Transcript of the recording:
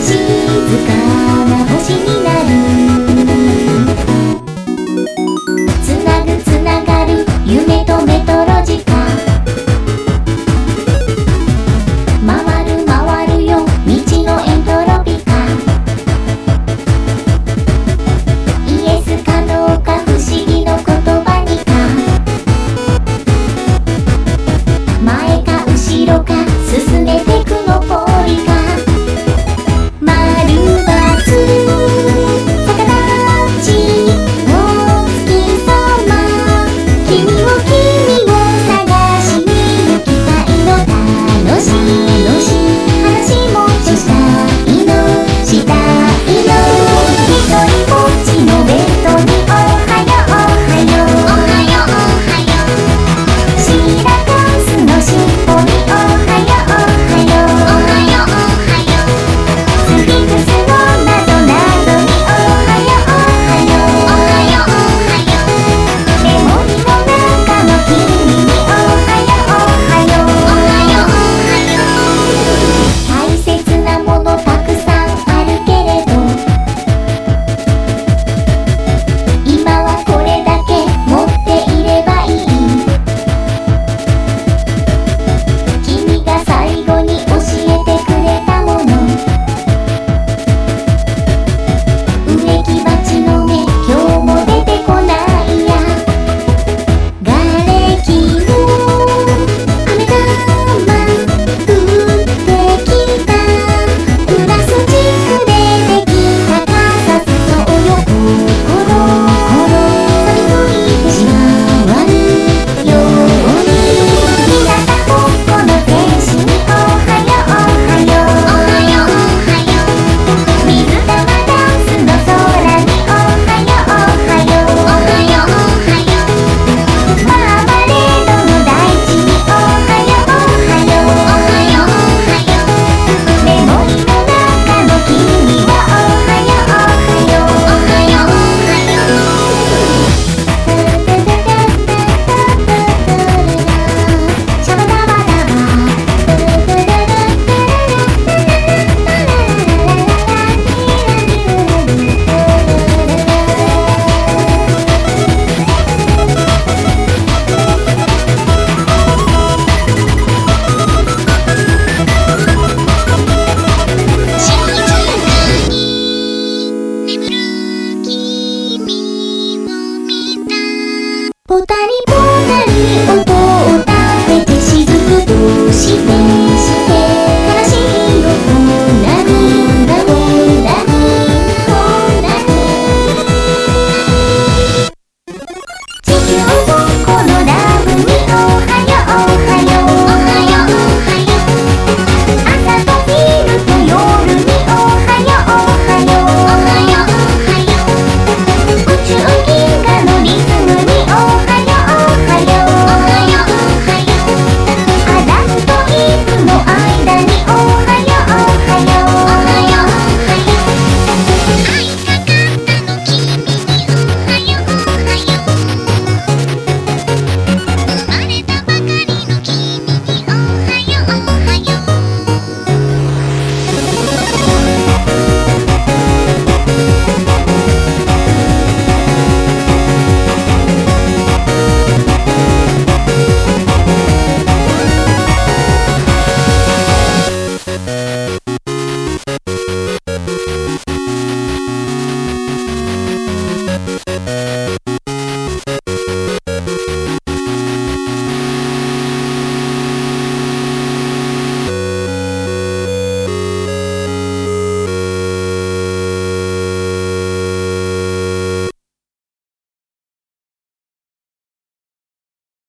静かなポタリポタリ音